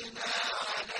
وَتَرَكْنَا